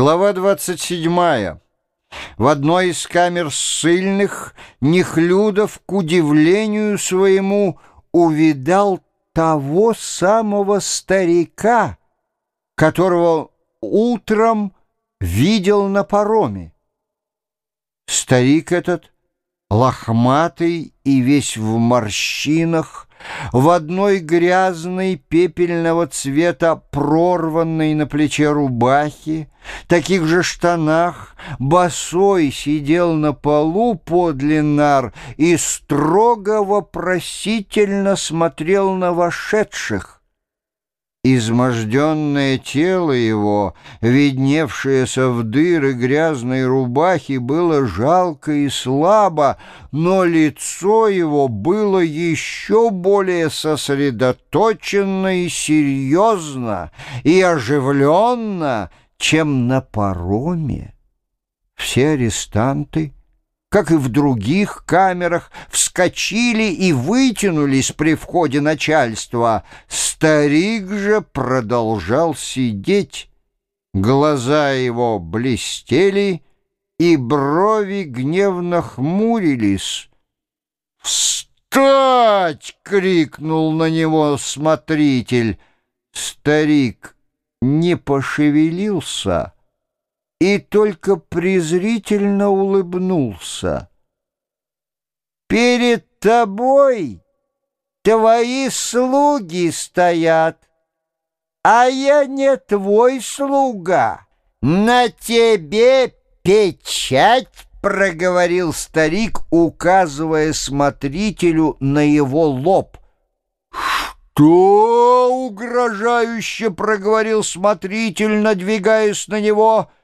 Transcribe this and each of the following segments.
Глава 27. В одной из камер ссыльных Нехлюдов, к удивлению своему, увидал того самого старика, которого утром видел на пароме. Старик этот, лохматый и весь в морщинах, в одной грязной пепельного цвета прорванной на плече рубахе, таких же штанах, босой сидел на полу подле нар и строго вопросительно смотрел на вошедших. Изможденное тело его, видневшееся в дыры грязной рубахи, было жалко и слабо, но лицо его было еще более сосредоточенно и серьезно и оживленно, чем на пароме. Все арестанты — как и в других камерах, вскочили и вытянулись при входе начальства. Старик же продолжал сидеть. Глаза его блестели, и брови гневно хмурились. «Встать!» — крикнул на него смотритель. Старик не пошевелился и только презрительно улыбнулся. «Перед тобой твои слуги стоят, а я не твой слуга. На тебе печать!» — проговорил старик, указывая смотрителю на его лоб. «Что?» — угрожающе проговорил смотритель, надвигаясь на него —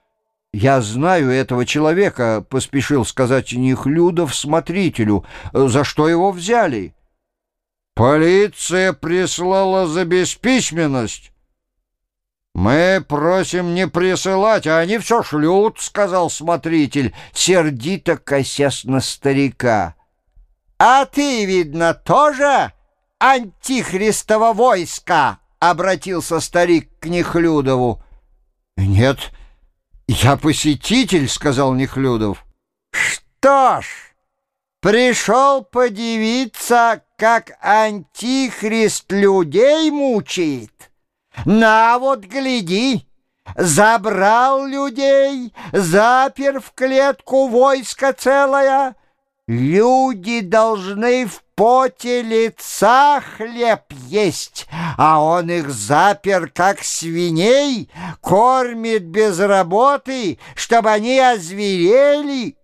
«Я знаю этого человека», — поспешил сказать Нехлюдов смотрителю. «За что его взяли?» «Полиция прислала за бесписьменность». «Мы просим не присылать, а они все шлют», — сказал смотритель, сердито косясь на старика. «А ты, видно, тоже антихристово войско?» — обратился старик к Нехлюдову. «Нет, — «Я посетитель», — сказал Нехлюдов. «Что ж, пришел подивиться, как антихрист людей мучает. На вот, гляди!» Забрал людей, запер в клетку войско целое. Люди должны в поте лица хлеб есть, а он их запер, как свиней, кормит без работы, чтобы они озверели.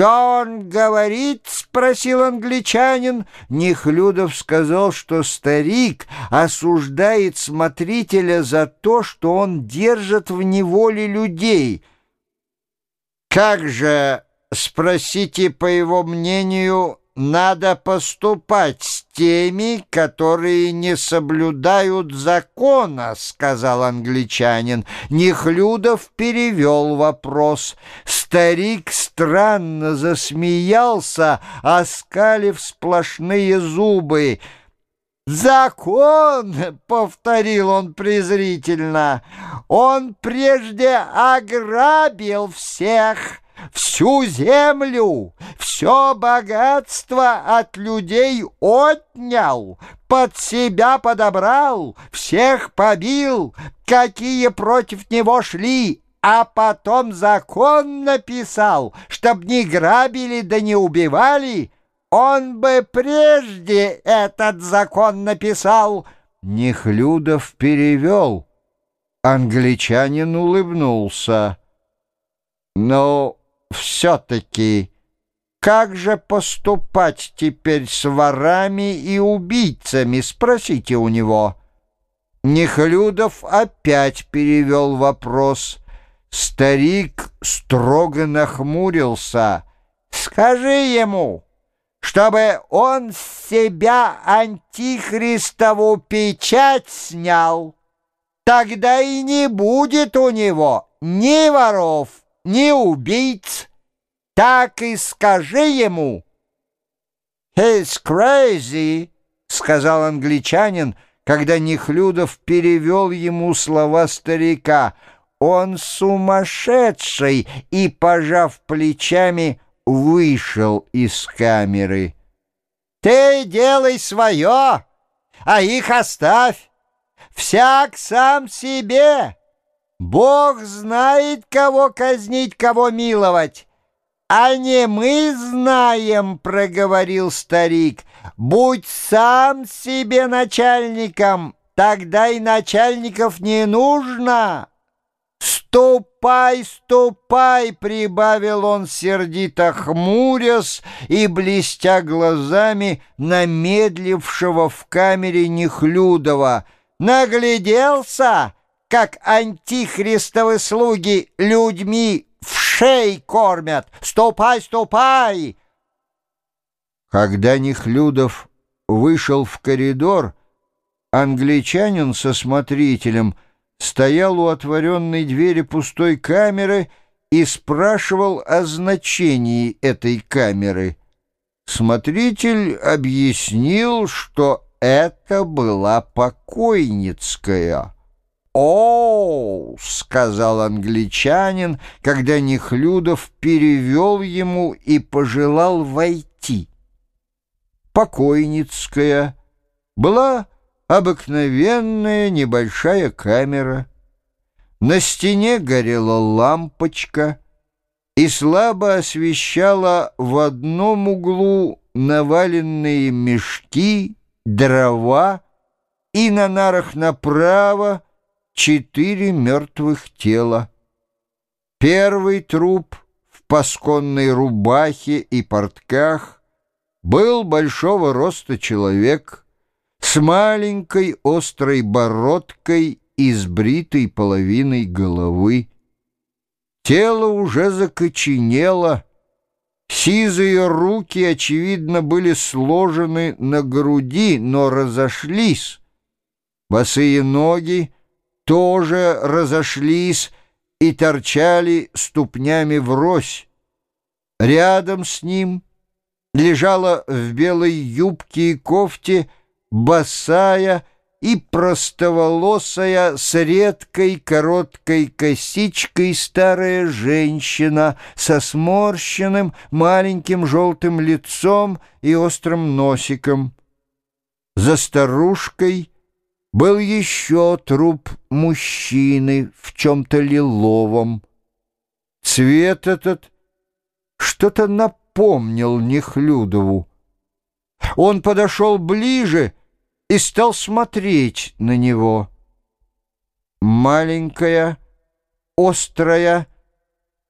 «Что он говорит?» — спросил англичанин. Нехлюдов сказал, что старик осуждает смотрителя за то, что он держит в неволе людей. «Как же, спросите, по его мнению, надо поступать с теми, которые не соблюдают закона, сказал англичанин. Нехлюдов перевел вопрос. Старик странно засмеялся, оскалив сплошные зубы. «Закон!» — повторил он презрительно. «Он прежде ограбил всех!» Всю землю, все богатство от людей отнял, под себя подобрал, всех побил, какие против него шли, а потом закон написал, чтоб не грабили да не убивали, он бы прежде этот закон написал. Нехлюдов перевел. Англичанин улыбнулся. Но все-таки как же поступать теперь с ворами и убийцами, спросите у него. Нехлюдов опять перевел вопрос. Старик строго нахмурился. «Скажи ему, чтобы он с себя антихристову печать снял, тогда и не будет у него ни воров, ни убийц, так и скажи ему. «He's crazy», — сказал англичанин, когда Нехлюдов перевел ему слова старика. он сумасшедший, и, пожав плечами, вышел из камеры. «Ты делай свое, а их оставь, всяк сам себе. Бог знает, кого казнить, кого миловать». «А не мы знаем», — проговорил старик, — «будь сам себе начальником, тогда и начальников не нужно». «Ступай, ступай!» — прибавил он, сердито хмурясь и блестя глазами намедлившего в камере Нехлюдова. «Нагляделся, как антихристовы слуги людьми в шей кормят! Ступай, ступай!» Когда Нехлюдов вышел в коридор, англичанин со смотрителем стоял у отворенной двери пустой камеры и спрашивал о значении этой камеры. Смотритель объяснил, что это была покойницкая. «О, — сказал англичанин, когда Нехлюдов перевел ему и пожелал войти. Покойницкая была обыкновенная небольшая камера. На стене горела лампочка и слабо освещала в одном углу наваленные мешки, дрова и на нарах направо четыре мертвых тела. Первый труп в пасконной рубахе и портках был большого роста человек с маленькой острой бородкой и сбритой половиной головы. Тело уже закоченело, сизые руки, очевидно, были сложены на груди, но разошлись. Босые ноги тоже разошлись и торчали ступнями врозь. Рядом с ним лежала в белой юбке и кофте босая и простоволосая с редкой короткой косичкой старая женщина со сморщенным маленьким желтым лицом и острым носиком. За старушкой был еще труп мужчины в чем-то лиловом. Цвет этот что-то напомнил Нехлюдову. Он подошел ближе и стал смотреть на него. Маленькая, острая,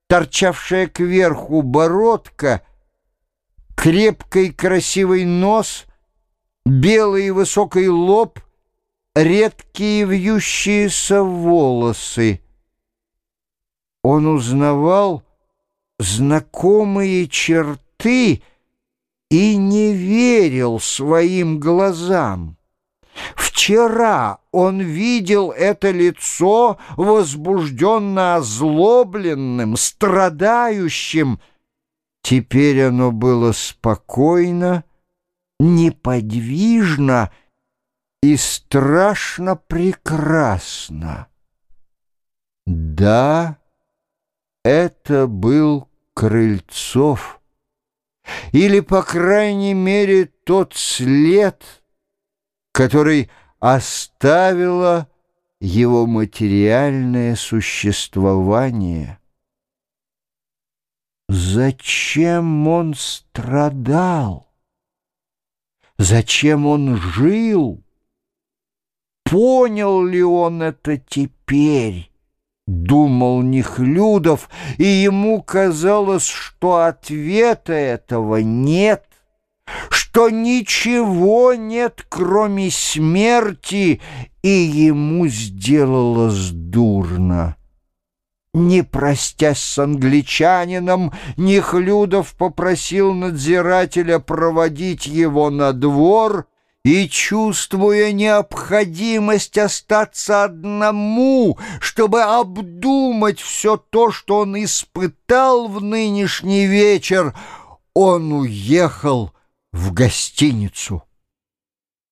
торчавшая кверху бородка, крепкий красивый нос, белый высокий лоб — редкие вьющиеся волосы. Он узнавал знакомые черты и не верил своим глазам. Вчера он видел это лицо возбужденно озлобленным, страдающим. Теперь оно было спокойно, неподвижно и страшно прекрасно. Да, это был Крыльцов, или, по крайней мере, тот след, который оставило его материальное существование. Зачем он страдал? Зачем он жил? Понял ли он это теперь? Думал Нехлюдов, и ему казалось, что ответа этого нет, что ничего нет, кроме смерти, и ему сделалось дурно. Не простясь с англичанином, Нехлюдов попросил надзирателя проводить его на двор — и, чувствуя необходимость остаться одному, чтобы обдумать все то, что он испытал в нынешний вечер, он уехал в гостиницу.